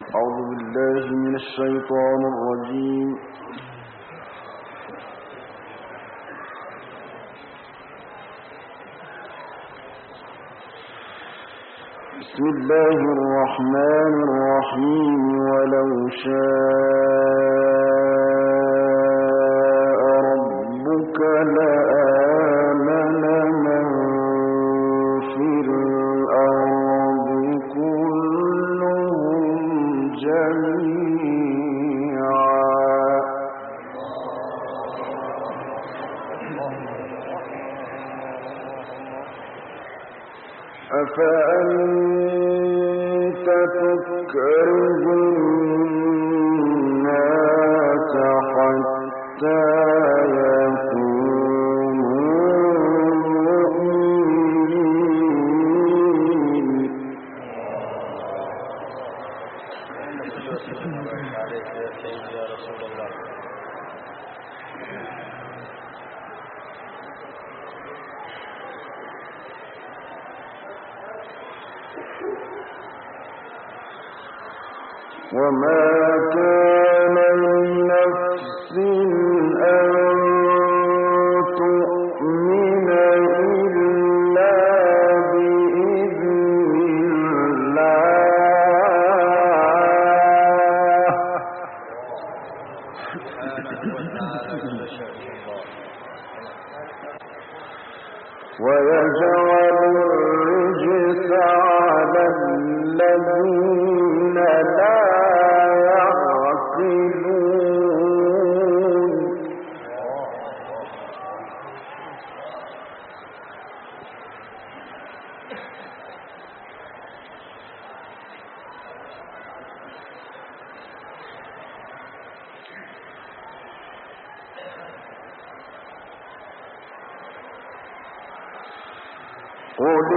أعوذ بالله من الشيطان الرجيم. بسم الله الرحمن الرحيم. ولو شاء ஓடு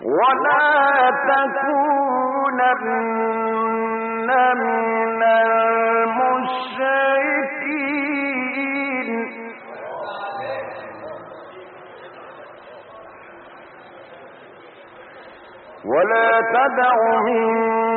ولا تكونن من المشركين ولا تدع من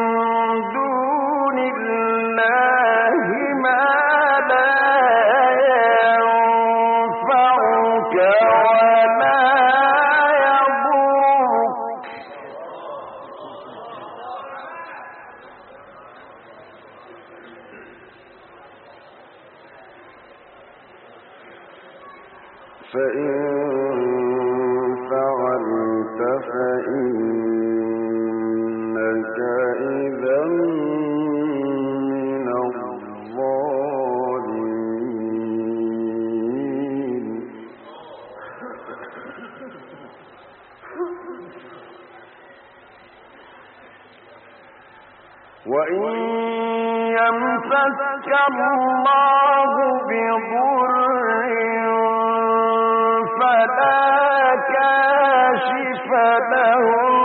وإن يمسك الله فلا كاشف له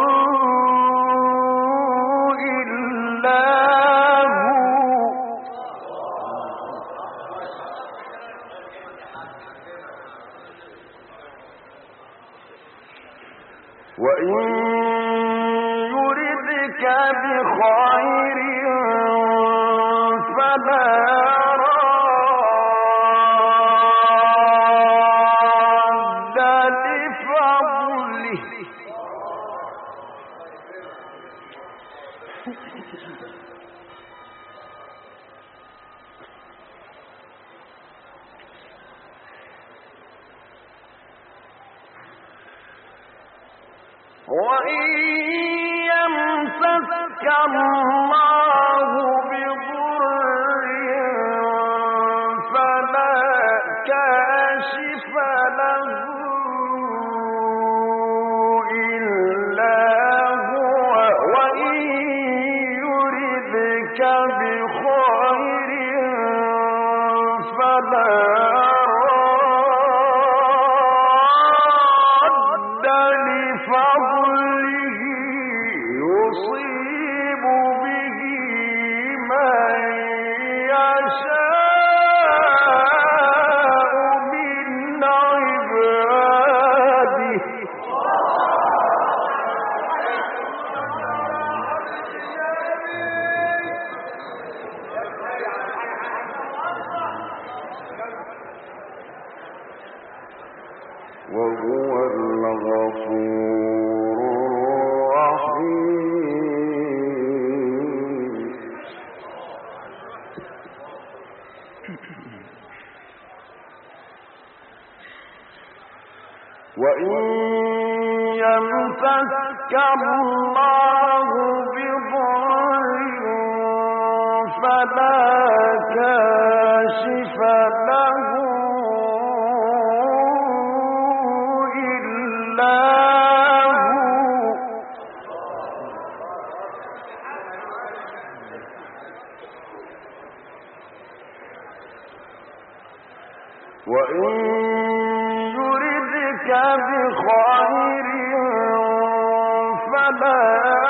وإن يمسك الله بخير فلا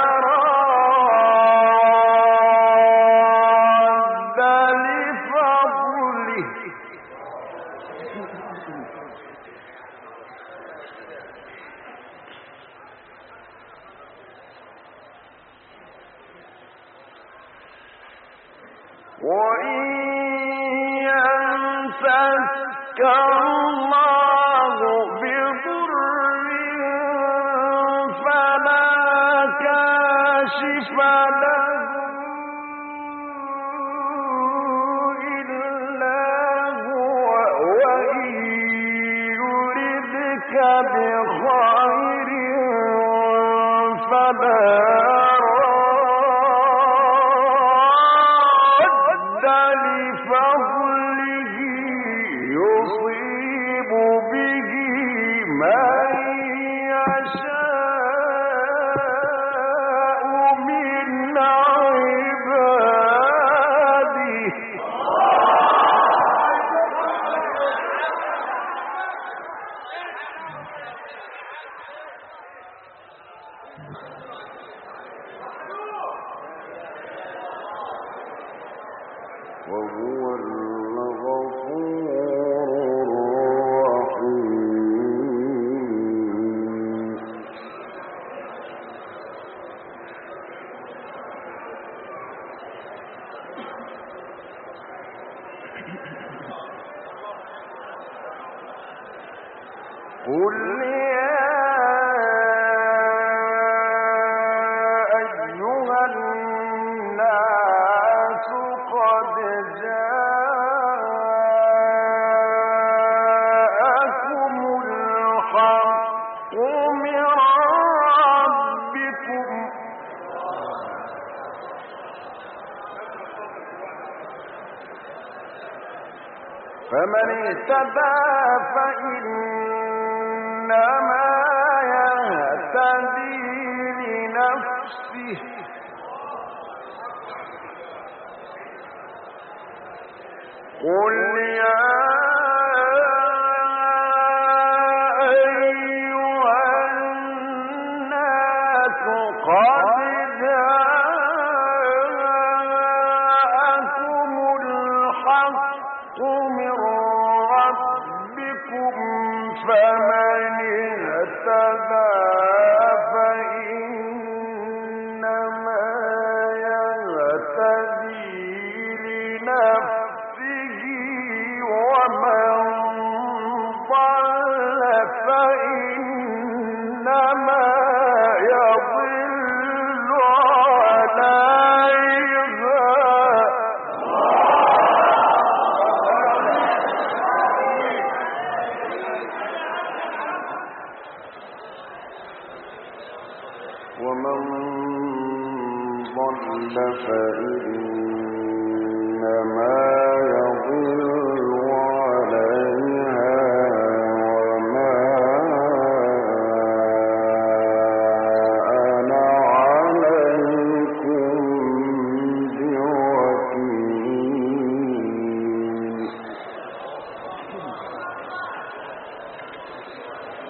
فمن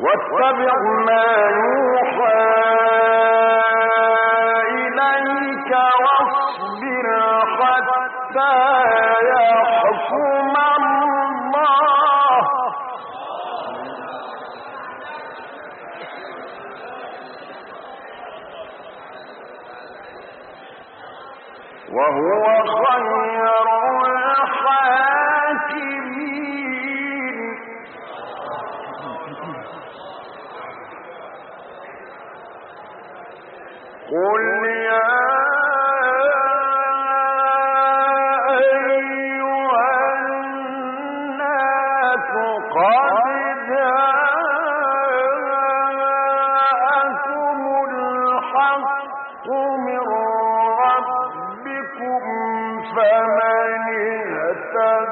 واتبع ما يوحى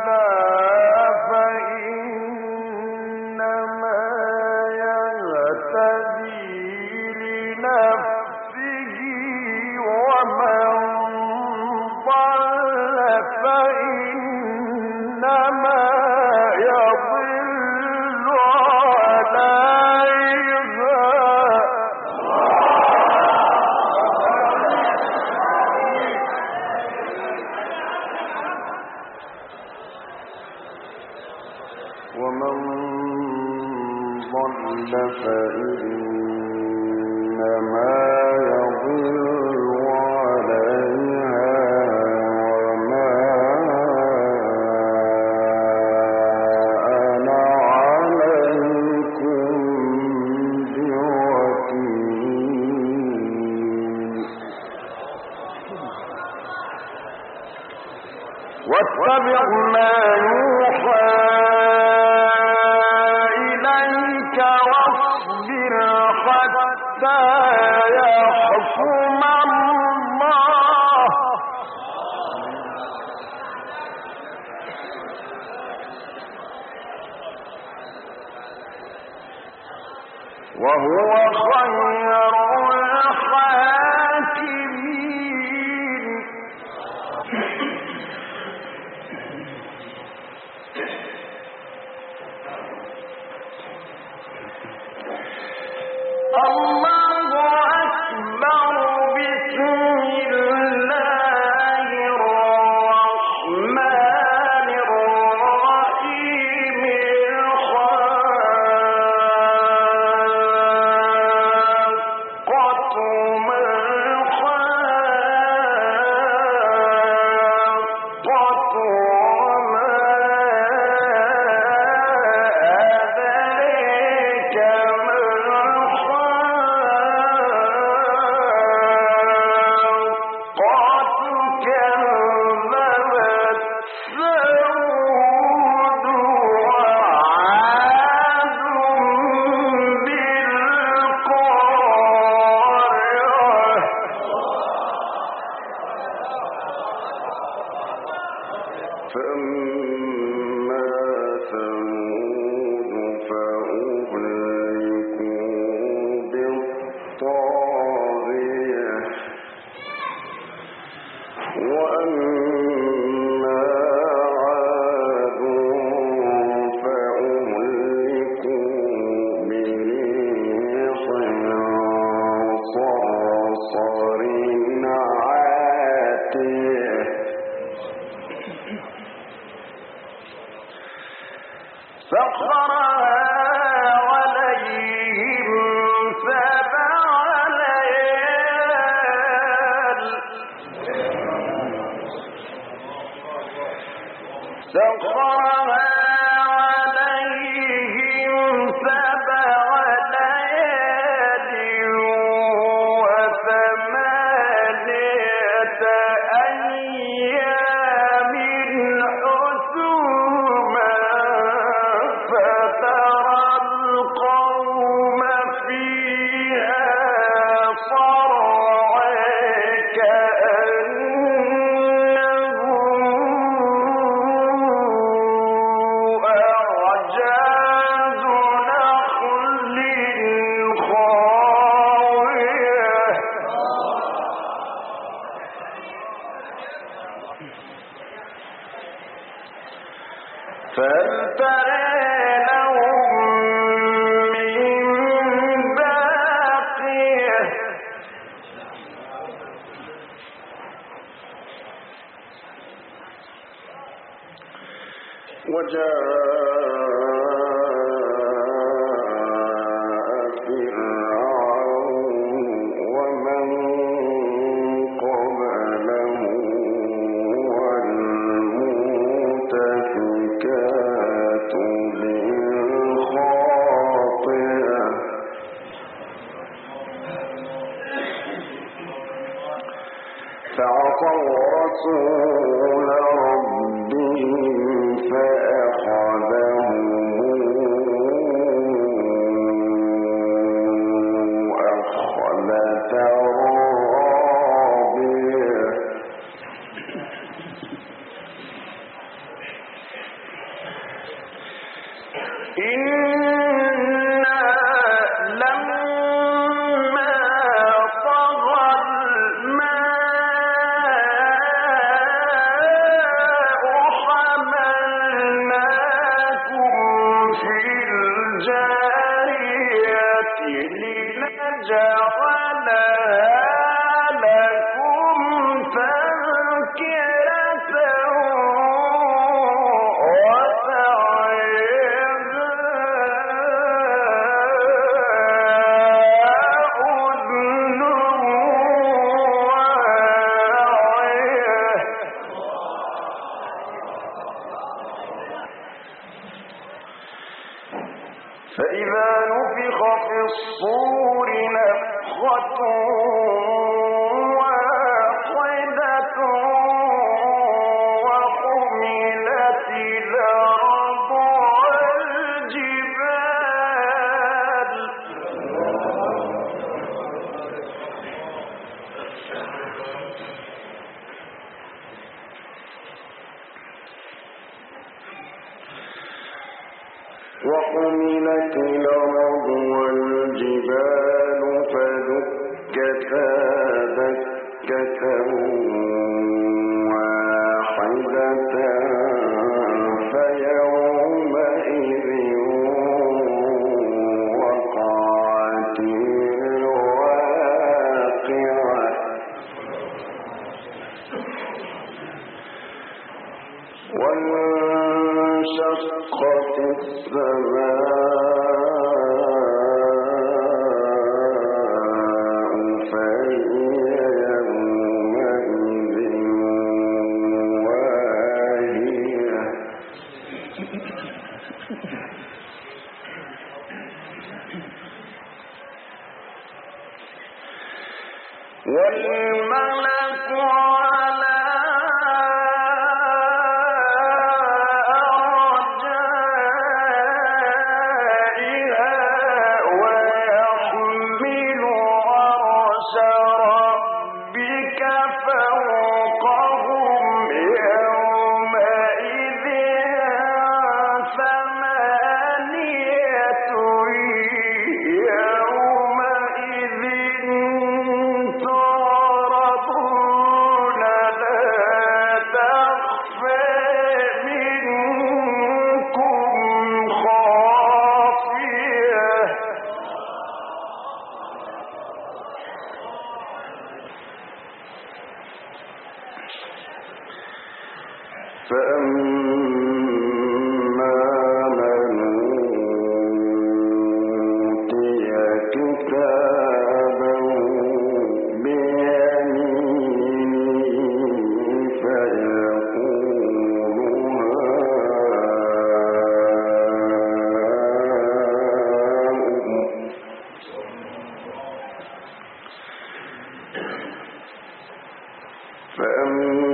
لَا واتبع ما يوحى. فعطوا رسول ربهم فأ راضية